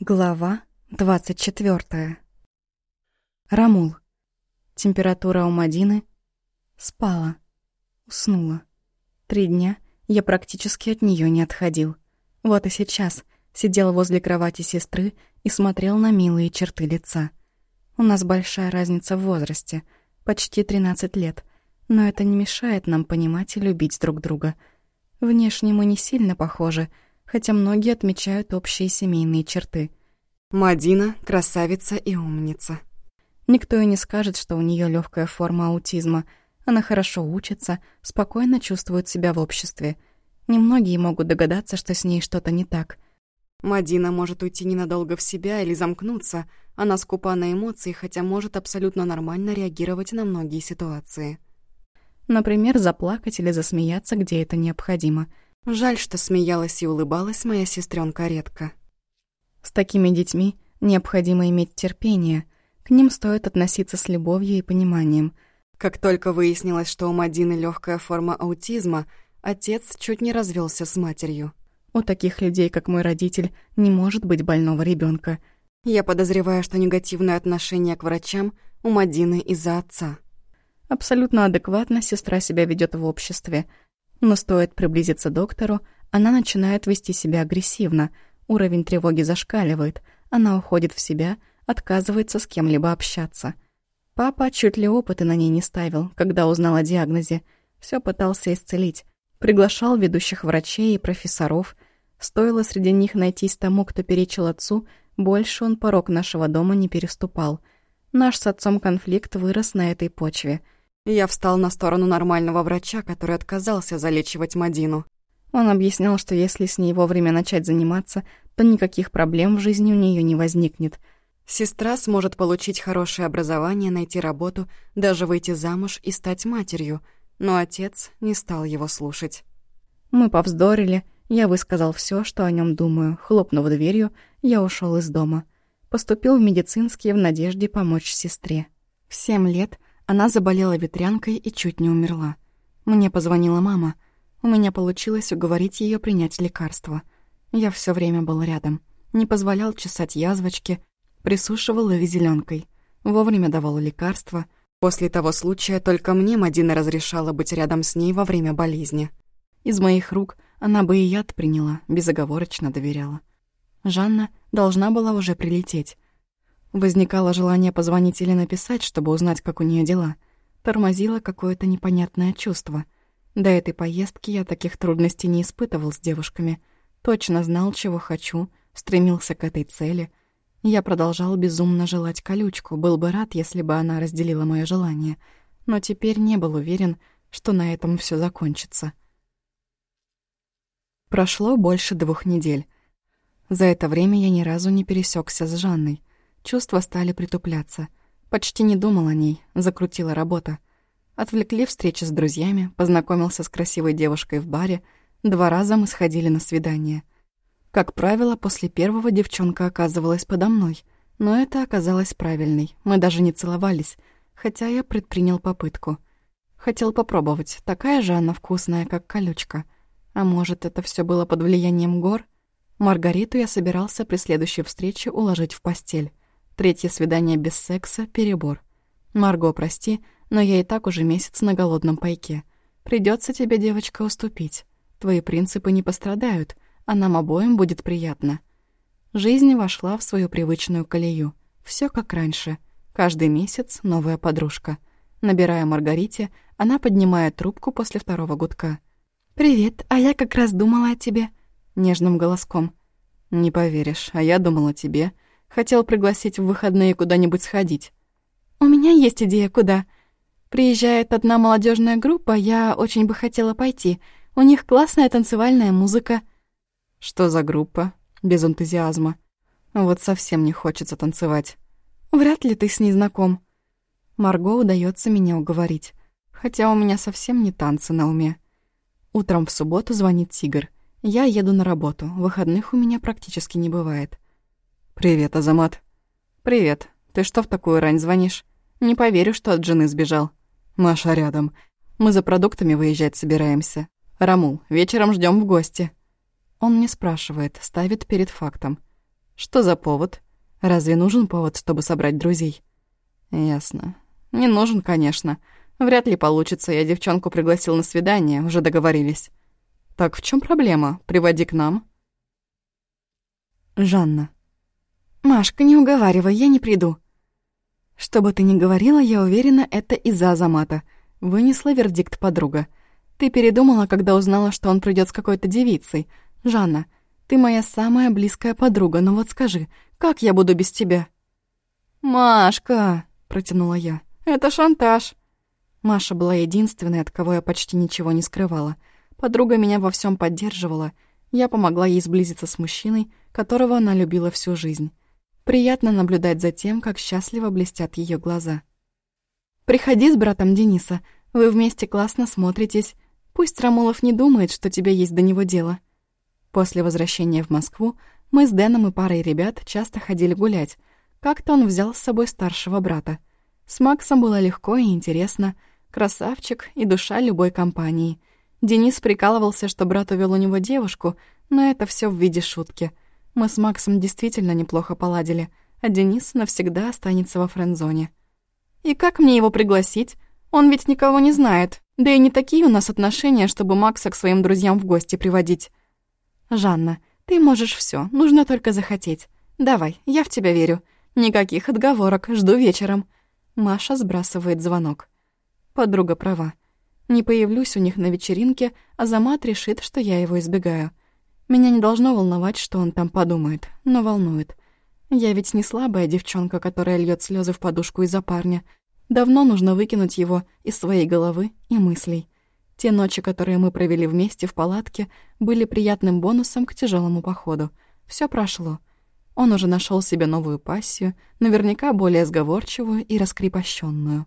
Глава 24. Рамул. Температура у Мадины спала, уснула. Три дня я практически от нее не отходил. Вот и сейчас сидел возле кровати сестры и смотрел на милые черты лица. У нас большая разница в возрасте, почти 13 лет, но это не мешает нам понимать и любить друг друга. Внешне мы не сильно похожи — хотя многие отмечают общие семейные черты. Мадина — красавица и умница. Никто и не скажет, что у нее легкая форма аутизма. Она хорошо учится, спокойно чувствует себя в обществе. Немногие могут догадаться, что с ней что-то не так. Мадина может уйти ненадолго в себя или замкнуться. Она скупа на эмоции, хотя может абсолютно нормально реагировать на многие ситуации. Например, заплакать или засмеяться, где это необходимо — Жаль, что смеялась и улыбалась моя сестренка редко. С такими детьми необходимо иметь терпение. К ним стоит относиться с любовью и пониманием. Как только выяснилось, что у Мадины легкая форма аутизма, отец чуть не развелся с матерью. У таких людей, как мой родитель, не может быть больного ребенка. Я подозреваю, что негативное отношение к врачам у Мадины из-за отца. Абсолютно адекватно сестра себя ведет в обществе — но стоит приблизиться доктору, она начинает вести себя агрессивно, уровень тревоги зашкаливает, она уходит в себя, отказывается с кем-либо общаться. Папа чуть ли опыты на ней не ставил, когда узнал о диагнозе. Все пытался исцелить. Приглашал ведущих врачей и профессоров. Стоило среди них найтись тому, кто перечил отцу, больше он порог нашего дома не переступал. Наш с отцом конфликт вырос на этой почве — я встал на сторону нормального врача, который отказался залечивать Мадину. Он объяснял, что если с ней вовремя начать заниматься, то никаких проблем в жизни у нее не возникнет. Сестра сможет получить хорошее образование, найти работу, даже выйти замуж и стать матерью. Но отец не стал его слушать. Мы повздорили, я высказал все, что о нем думаю. Хлопнув дверью, я ушел из дома. Поступил в медицинский в надежде помочь сестре. В семь лет она заболела ветрянкой и чуть не умерла. Мне позвонила мама. У меня получилось уговорить ее принять лекарство. Я все время был рядом. Не позволял чесать язвочки, присушивал их зеленкой, Вовремя давал лекарства. После того случая только мне Мадина разрешала быть рядом с ней во время болезни. Из моих рук она бы и яд приняла, безоговорочно доверяла. Жанна должна была уже прилететь. Возникало желание позвонить или написать, чтобы узнать, как у нее дела. Тормозило какое-то непонятное чувство. До этой поездки я таких трудностей не испытывал с девушками. Точно знал, чего хочу, стремился к этой цели. Я продолжал безумно желать колючку, был бы рад, если бы она разделила мое желание. Но теперь не был уверен, что на этом все закончится. Прошло больше двух недель. За это время я ни разу не пересекся с Жанной. Чувства стали притупляться. Почти не думал о ней, закрутила работа. Отвлекли встречи с друзьями, познакомился с красивой девушкой в баре. Два раза мы сходили на свидание. Как правило, после первого девчонка оказывалась подо мной. Но это оказалось правильной. Мы даже не целовались, хотя я предпринял попытку. Хотел попробовать, такая же она вкусная, как колючка. А может, это все было под влиянием гор? Маргариту я собирался при следующей встрече уложить в постель. Третье свидание без секса — перебор. Марго, прости, но я и так уже месяц на голодном пайке. Придется тебе, девочка, уступить. Твои принципы не пострадают, а нам обоим будет приятно. Жизнь вошла в свою привычную колею. Все как раньше. Каждый месяц новая подружка. Набирая Маргарите, она поднимает трубку после второго гудка. «Привет, а я как раз думала о тебе», — нежным голоском. «Не поверишь, а я думала о тебе», Хотел пригласить в выходные куда-нибудь сходить. «У меня есть идея, куда. Приезжает одна молодежная группа, я очень бы хотела пойти. У них классная танцевальная музыка». «Что за группа?» Без энтузиазма. «Вот совсем не хочется танцевать». «Вряд ли ты с ней знаком». Марго удается меня уговорить. Хотя у меня совсем не танцы на уме. Утром в субботу звонит Тигр. Я еду на работу, выходных у меня практически не бывает. «Привет, Азамат». «Привет. Ты что в такую рань звонишь? Не поверю, что от жены сбежал». «Маша рядом. Мы за продуктами выезжать собираемся. Рамул, вечером ждем в гости». Он не спрашивает, ставит перед фактом. Что за повод? Разве нужен повод, чтобы собрать друзей? Ясно. Не нужен, конечно. Вряд ли получится, я девчонку пригласил на свидание, уже договорились. Так в чем проблема? Приводи к нам. Жанна. «Машка, не уговаривай, я не приду». «Что бы ты ни говорила, я уверена, это из-за Азамата», — вынесла вердикт подруга. «Ты передумала, когда узнала, что он придет с какой-то девицей. Жанна, ты моя самая близкая подруга, но вот скажи, как я буду без тебя?» «Машка», — протянула я, — «это шантаж». Маша была единственной, от кого я почти ничего не скрывала. Подруга меня во всем поддерживала. Я помогла ей сблизиться с мужчиной, которого она любила всю жизнь. Приятно наблюдать за тем, как счастливо блестят ее глаза. «Приходи с братом Дениса. Вы вместе классно смотритесь. Пусть Рамулов не думает, что тебе есть до него дело». После возвращения в Москву мы с Дэном и парой ребят часто ходили гулять. Как-то он взял с собой старшего брата. С Максом было легко и интересно. Красавчик и душа любой компании. Денис прикалывался, что брат увел у него девушку, но это все в виде шутки — мы с Максом действительно неплохо поладили, а Денис навсегда останется во френдзоне. И как мне его пригласить? Он ведь никого не знает. Да и не такие у нас отношения, чтобы Макса к своим друзьям в гости приводить. Жанна, ты можешь все, нужно только захотеть. Давай, я в тебя верю. Никаких отговорок, жду вечером. Маша сбрасывает звонок. Подруга права. Не появлюсь у них на вечеринке, а Замат решит, что я его избегаю. Меня не должно волновать, что он там подумает, но волнует. Я ведь не слабая девчонка, которая льет слезы в подушку из-за парня. Давно нужно выкинуть его из своей головы и мыслей. Те ночи, которые мы провели вместе в палатке, были приятным бонусом к тяжелому походу. Все прошло. Он уже нашел себе новую пассию, наверняка более сговорчивую и раскрепощенную.